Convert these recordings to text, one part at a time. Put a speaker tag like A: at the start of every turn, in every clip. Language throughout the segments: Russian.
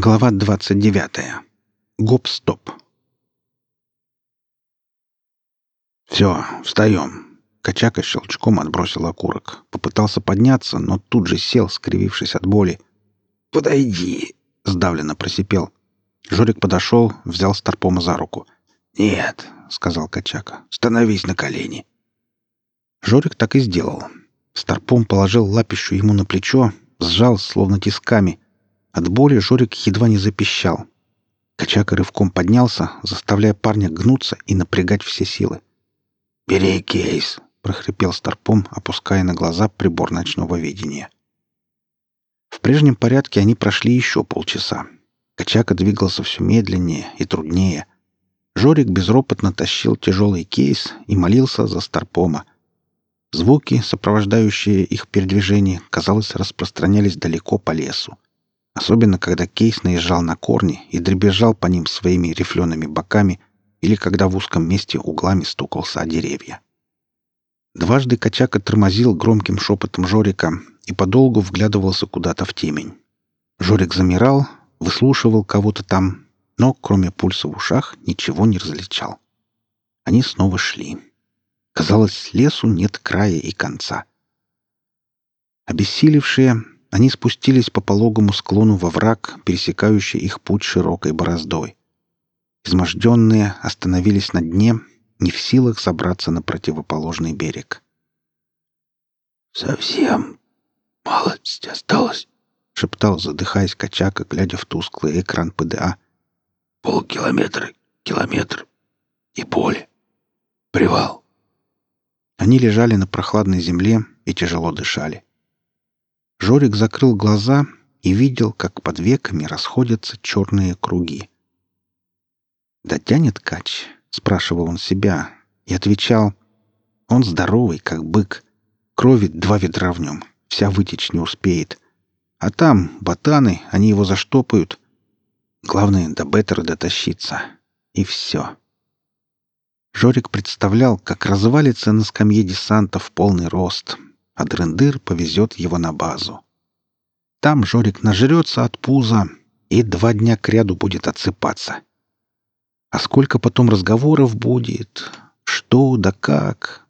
A: Глава 29. Гоп-стоп. «Все, встаем!» Качака щелчком отбросил окурок. Попытался подняться, но тут же сел, скривившись от боли. «Подойди!» — сдавленно просипел. Жорик подошел, взял Старпома за руку. «Нет», — сказал Качака, — «становись на колени». Жорик так и сделал. Старпом положил лапищу ему на плечо, сжал, словно тисками — от боли Жорик едва не запищал. Качака рывком поднялся, заставляя парня гнуться и напрягать все силы. «Бери кейс!» — прохрипел Старпом, опуская на глаза прибор ночного видения. В прежнем порядке они прошли еще полчаса. Качака двигался все медленнее и труднее. Жорик безропотно тащил тяжелый кейс и молился за Старпома. Звуки, сопровождающие их передвижение, казалось, распространялись далеко по лесу особенно когда кейс наезжал на корни и дребезжал по ним своими рифлеными боками или когда в узком месте углами стукался о деревья. Дважды Качака тормозил громким шепотом Жорика и подолгу вглядывался куда-то в темень. Жорик замирал, выслушивал кого-то там, но, кроме пульса в ушах, ничего не различал. Они снова шли. Казалось, лесу нет края и конца. Обессилевшие, они спустились по пологому склону во враг, пересекающий их путь широкой бороздой. Изможденные остановились на дне, не в силах забраться на противоположный берег.
B: «Совсем малость осталось», — шептал, задыхаясь Качака, глядя в тусклый экран ПДА. «Полкилометра, километр и поле. Привал».
A: Они лежали на прохладной земле и тяжело дышали. Жорик закрыл глаза и видел, как под веками расходятся черные круги. «Дотянет кач?» — спрашивал он себя и отвечал. «Он здоровый, как бык. Крови два ведра в нем, вся вытечь не успеет. А там ботаны, они его заштопают. Главное, до Беттера дотащиться. И все». Жорик представлял, как развалится на скамье десанта в полный рост, а Дрендыр повезет его на базу. Там Жорик нажрется от пуза и два дня кряду будет отсыпаться. А сколько потом разговоров будет? Что да как?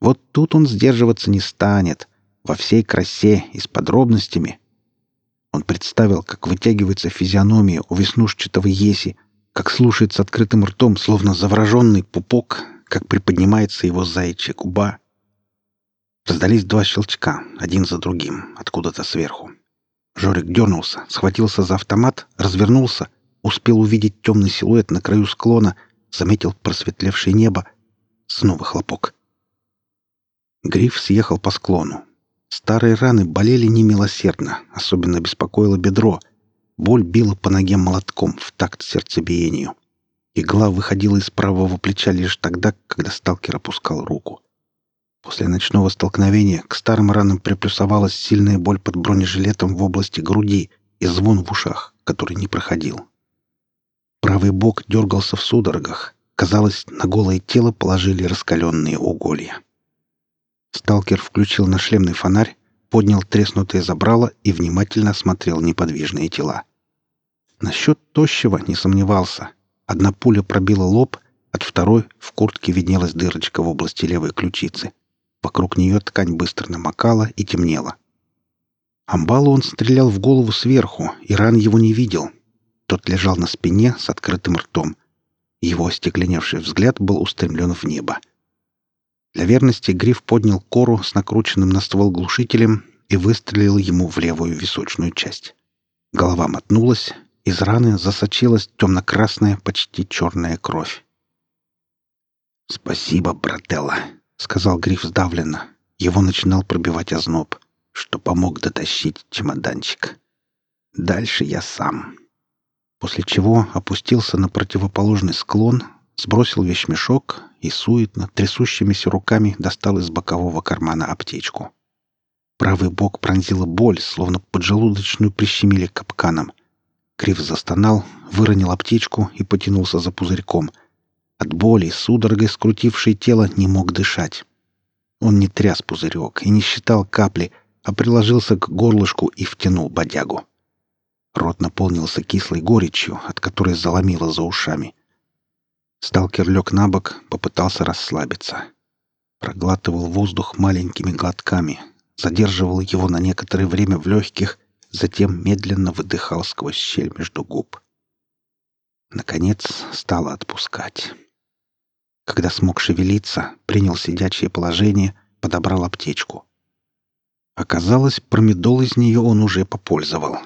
A: Вот тут он сдерживаться не станет, во всей красе и с подробностями. Он представил, как вытягивается физиономия у веснушчатого еси, как слушает с открытым ртом, словно завороженный пупок, как приподнимается его заячья губа — Раздались два щелчка, один за другим, откуда-то сверху. Жорик дернулся, схватился за автомат, развернулся, успел увидеть темный силуэт на краю склона, заметил просветлевшее небо. Снова хлопок. Гриф съехал по склону. Старые раны болели немилосердно, особенно беспокоило бедро. Боль била по ноге молотком в такт сердцебиению. Игла выходила из правого плеча лишь тогда, когда сталкер опускал руку. После ночного столкновения к старым ранам приплюсовалась сильная боль под бронежилетом в области груди и звон в ушах, который не проходил. Правый бок дергался в судорогах. Казалось, на голое тело положили раскаленные уголья. Сталкер включил на шлемный фонарь, поднял треснутое забрало и внимательно осмотрел неподвижные тела. Насчет тощего не сомневался. Одна пуля пробила лоб, от второй в куртке виднелась дырочка в области левой ключицы — Вокруг нее ткань быстро намокала и темнела. Амбалу он стрелял в голову сверху, и ран его не видел. Тот лежал на спине с открытым ртом. Его остекленевший взгляд был устремлен в небо. Для верности Гриф поднял кору с накрученным на ствол глушителем и выстрелил ему в левую височную часть. Голова мотнулась, из раны засочилась темно-красная, почти черная кровь. «Спасибо, брателла!» — сказал Гриф сдавленно. Его начинал пробивать озноб, что помог дотащить чемоданчик. Дальше я сам. После чего опустился на противоположный склон, сбросил вещмешок и суетно, трясущимися руками достал из бокового кармана аптечку. Правый бок пронзила боль, словно поджелудочную прищемили капканом. Гриф застонал, выронил аптечку и потянулся за пузырьком — от боли, судорогой скрутившей тело, не мог дышать. Он не тряс пузырек и не считал капли, а приложился к горлышку и втянул бодягу. Рот наполнился кислой горечью, от которой заломило за ушами. Сталкер лег на бок, попытался расслабиться. Проглатывал воздух маленькими глотками, задерживал его на некоторое время в легких, затем медленно выдыхал сквозь щель между губ. Наконец стало отпускать. Когда смог шевелиться, принял сидячее положение, подобрал аптечку. Оказалось, промедол из нее он уже попользовал.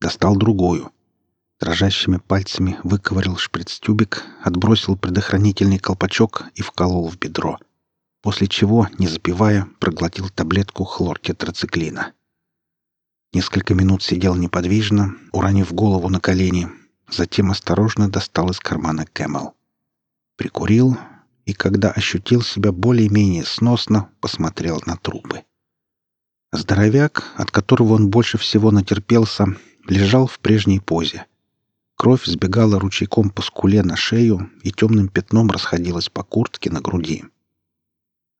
A: Достал другую. Дрожащими пальцами выковырял шприц-тюбик, отбросил предохранительный колпачок и вколол в бедро. После чего, не запивая, проглотил таблетку хлортетрациклина. Несколько минут сидел неподвижно, уронив голову на колени, затем осторожно достал из кармана Camel. Прикурил и, когда ощутил себя более-менее сносно, посмотрел на трупы. Здоровяк, от которого он больше всего натерпелся, лежал в прежней позе. Кровь сбегала ручейком по скуле на шею и темным пятном расходилась по куртке на груди.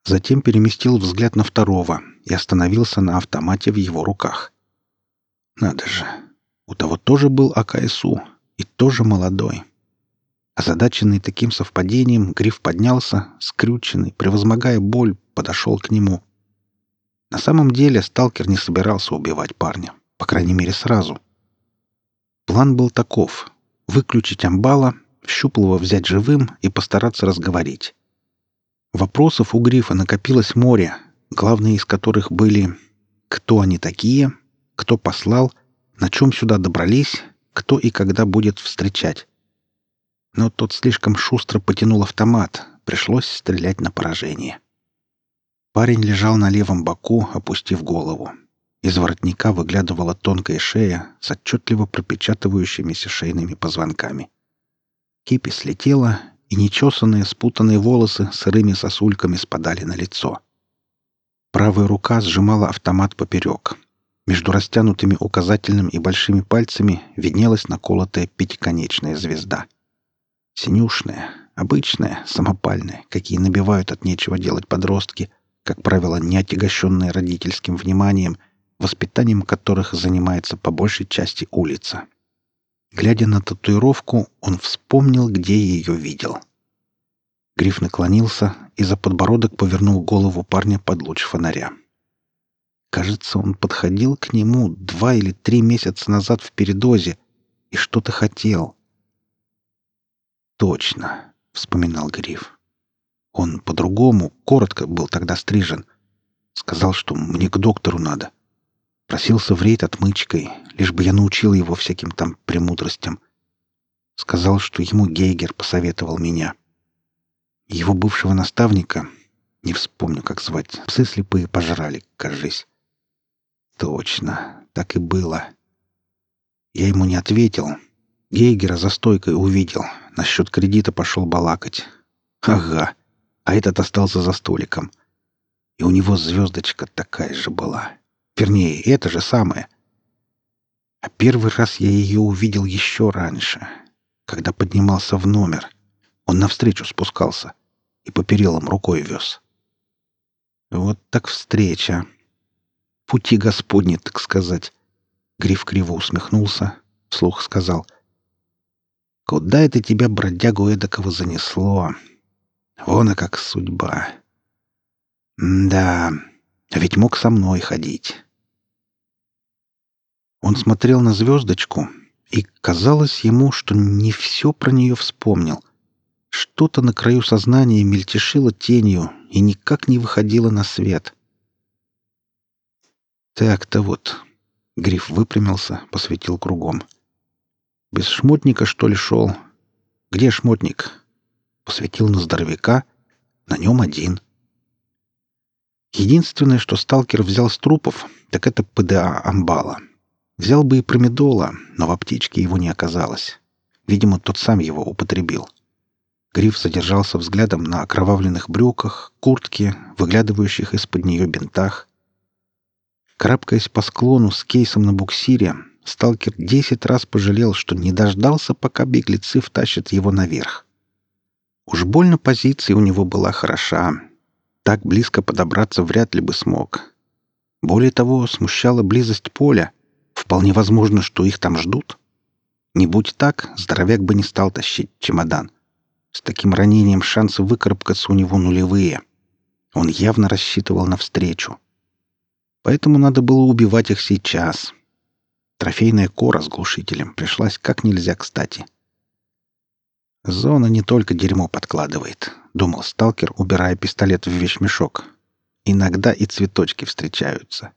A: Затем переместил взгляд на второго и остановился на автомате в его руках. Надо же, у того тоже был АКСУ и тоже молодой. Озадаченный таким совпадением, Гриф поднялся, скрюченный, превозмогая боль, подошел к нему. На самом деле сталкер не собирался убивать парня, по крайней мере сразу. План был таков — выключить амбала, щуплого взять живым и постараться разговорить. Вопросов у Грифа накопилось море, главные из которых были «Кто они такие?», «Кто послал?», «На чем сюда добрались?», «Кто и когда будет встречать?». Но тот слишком шустро потянул автомат, пришлось стрелять на поражение. Парень лежал на левом боку, опустив голову. Из воротника выглядывала тонкая шея с отчетливо пропечатывающимися шейными позвонками. Кипи слетела, и нечесанные спутанные волосы сырыми сосульками спадали на лицо. Правая рука сжимала автомат поперек. Между растянутыми указательным и большими пальцами виднелась наколотая пятиконечная звезда. Синюшная, обычная, самопальная, какие набивают от нечего делать подростки, как правило, не отягощенные родительским вниманием, воспитанием которых занимается по большей части улица. Глядя на татуировку, он вспомнил, где ее видел. Гриф наклонился и за подбородок повернул голову парня под луч фонаря. Кажется, он подходил к нему два или три месяца назад в передозе и что-то хотел. «Точно», — вспоминал Гриф. «Он по-другому, коротко был тогда стрижен. Сказал, что мне к доктору надо. Просился в рейд отмычкой, лишь бы я научил его всяким там премудростям. Сказал, что ему Гейгер посоветовал меня. Его бывшего наставника, не вспомню, как звать, псы слепые пожрали, кажись. Точно, так и было. Я ему не ответил. Гейгера за стойкой увидел. Насчет кредита пошел балакать. Ага, а этот остался за столиком. И у него звездочка такая же была. Вернее, это же самое. А первый раз я ее увидел еще раньше, когда поднимался в номер. Он навстречу спускался и по перилам рукой вез. Вот так встреча. Пути Господни, так сказать. Гриф криво усмехнулся, вслух сказал. «Куда это тебя, бродягу эдакого, занесло? Вон и как судьба. М да, ведь мог со мной ходить. Он смотрел на звездочку, и казалось ему, что не все про нее вспомнил. Что-то на краю сознания мельтешило тенью и никак не выходило на свет. Так-то вот. Гриф выпрямился, посветил кругом. Без шмотника, что ли, шел? Где шмотник? Посветил на здоровяка. На нем один — Единственное, что сталкер взял с трупов, так это ПДА амбала. Взял бы и промедола, но в аптечке его не оказалось. Видимо, тот сам его употребил. Гриф задержался взглядом на окровавленных брюках, куртке, выглядывающих из-под нее бинтах. Крапкаясь по склону с кейсом на буксире, сталкер десять раз пожалел, что не дождался, пока беглецы втащат его наверх. Уж больно позиция у него была хороша, так близко подобраться вряд ли бы смог. Более того, смущала близость поля. Вполне возможно, что их там ждут. Не будь так, здоровяк бы не стал тащить чемодан. С таким ранением шансы выкарабкаться у него нулевые. Он явно рассчитывал на встречу. Поэтому надо было убивать их сейчас. Трофейная кора с глушителем пришлась как нельзя кстати. «Зона не только дерьмо подкладывает», — думал сталкер, убирая пистолет в вещмешок. «Иногда и цветочки встречаются».